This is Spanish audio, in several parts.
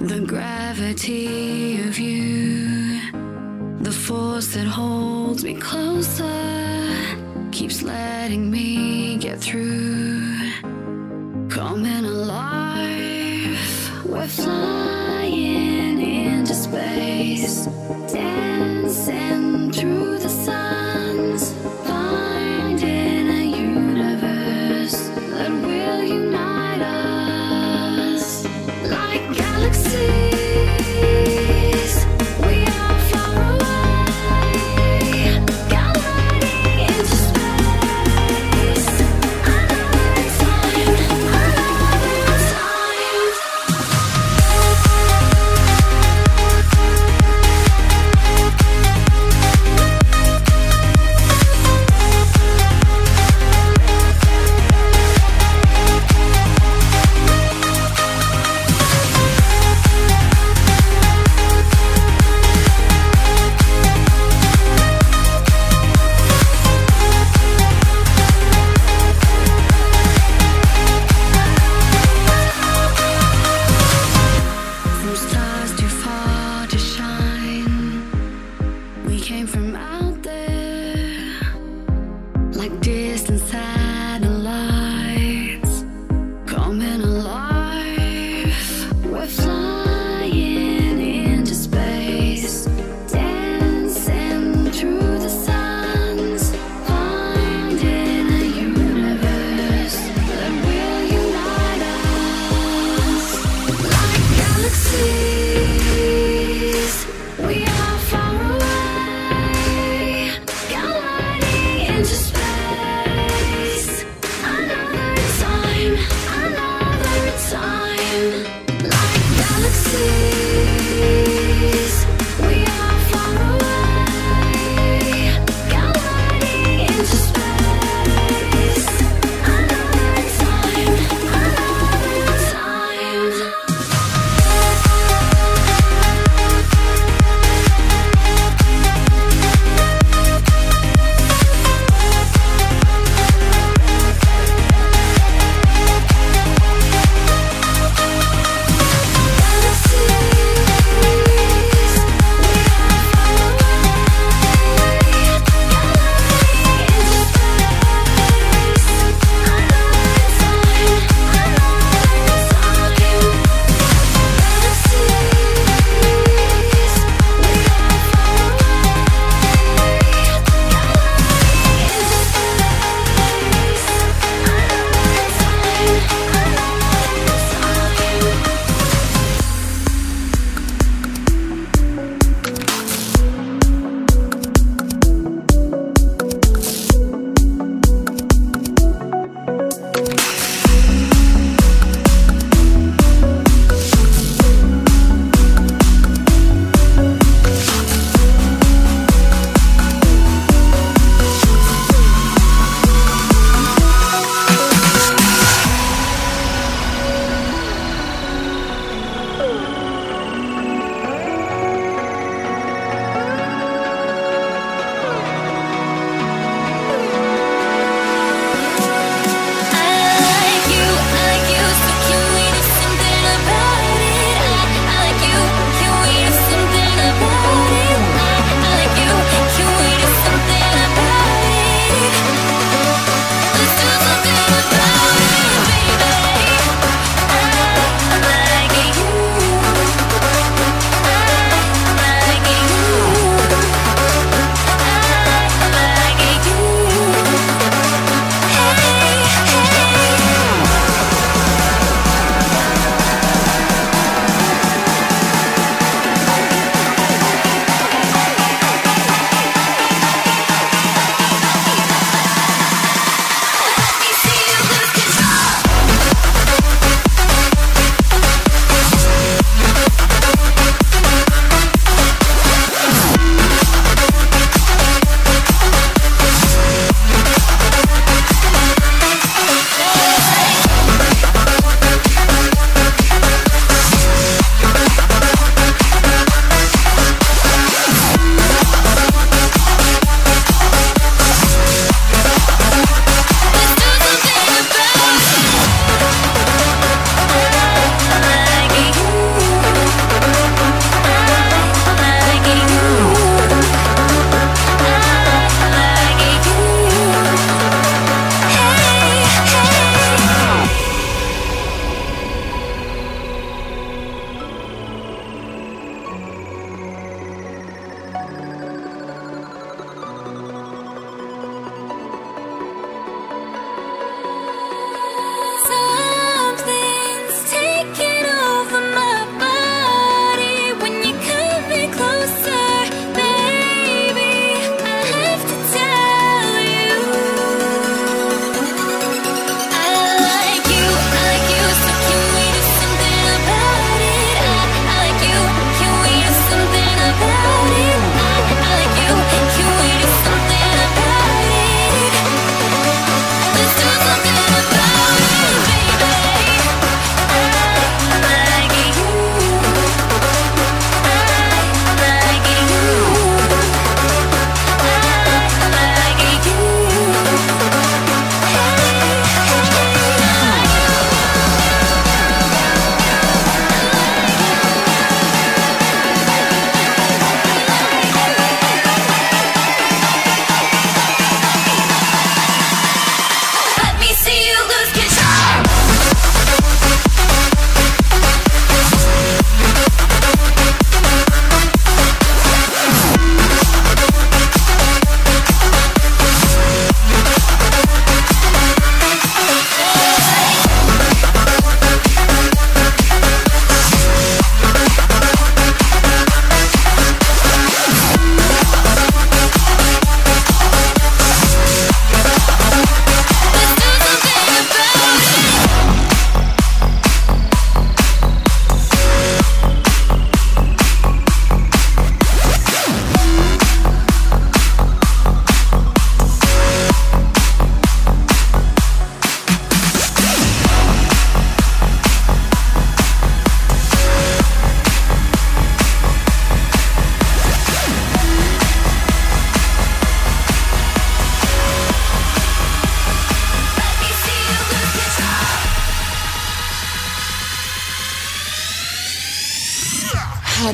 The gravity of you, the force that holds me closer, keeps letting me get through. Coming alive, we're flying into space, dancing through the suns,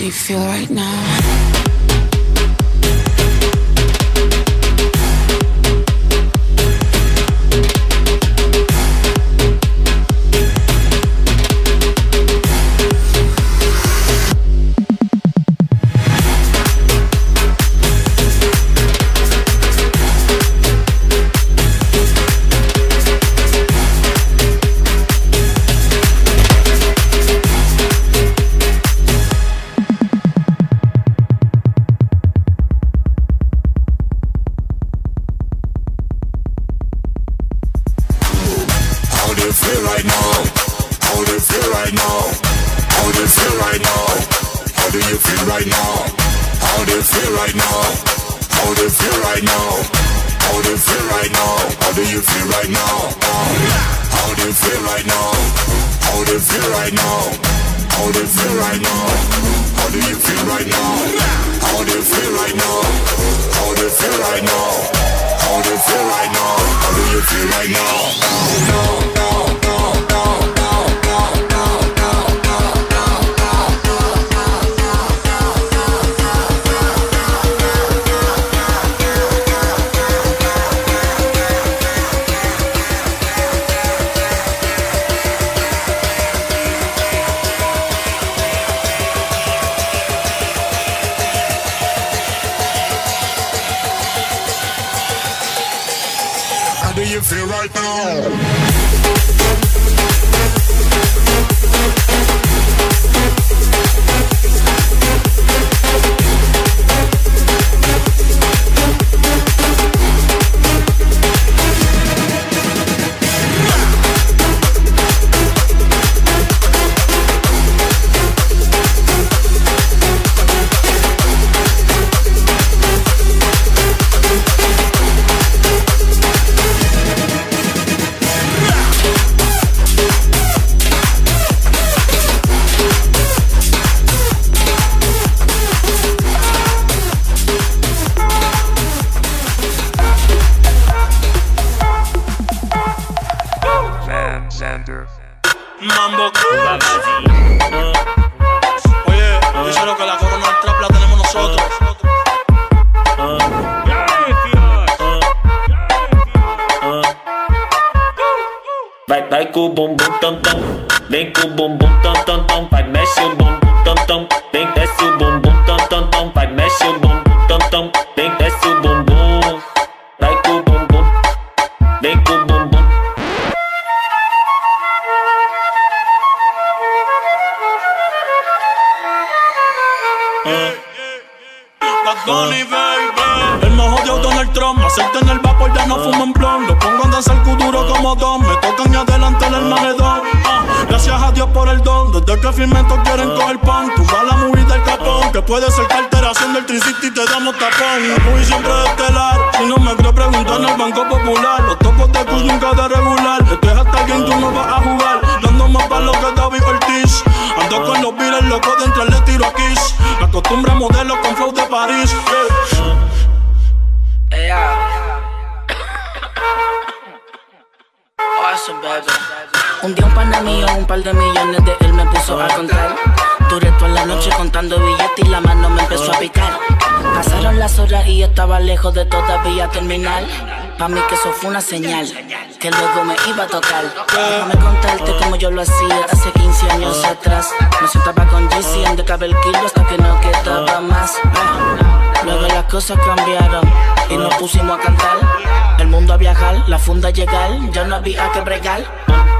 do you feel right now? Right now? How do you feel right now? How do you feel right now? How do you feel right now? How tam, vem com o bumbum tam tam tam, vai mexe o bumbum tam tam, vem desce o bumbum tam tam tam, vai mexe o bumbum tam tam, vem desce o bumbum, vai com o bumbum, vem com o bumbum. Bunny, baby. El más odiado Donald Trump. Hacerte en el vapor ya no fumo en. Lo pongo a danzar duro como don. Me tocan y adelante el Armagedón. A por el don. Desde que firme todos quieren coger pan. Tú vas la movie del capón. Que puede ser carteración del Tricity y te damos tapón. Movie siempre es estelar. Si no me creo preguntar el Banco Popular. Los topos de cruz nunca de regular. Esto es hasta quien tú no vas a jugar. Dando más palos que David Ortiz. Ando con los virus locos de entre le tiro a Kiss. La costumbre modelo con flow de París. Un día un pana mío, un par de millones de él me puso a contar. Duré toda la noche contando billetes y la mano me empezó a picar. Pasaron las horas y estaba lejos de todavía terminar. Pa' mí que eso fue una señal, que luego me iba a tocar. Déjame contarte como yo lo hacía hace 15 años atrás. Me sentaba con GC de el kilo hasta que no quedaba más. Luego las cosas cambiaron y nos pusimos a cantar. El mundo a viajar, la funda a llegar, ya no había que bregar.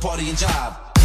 party and jive.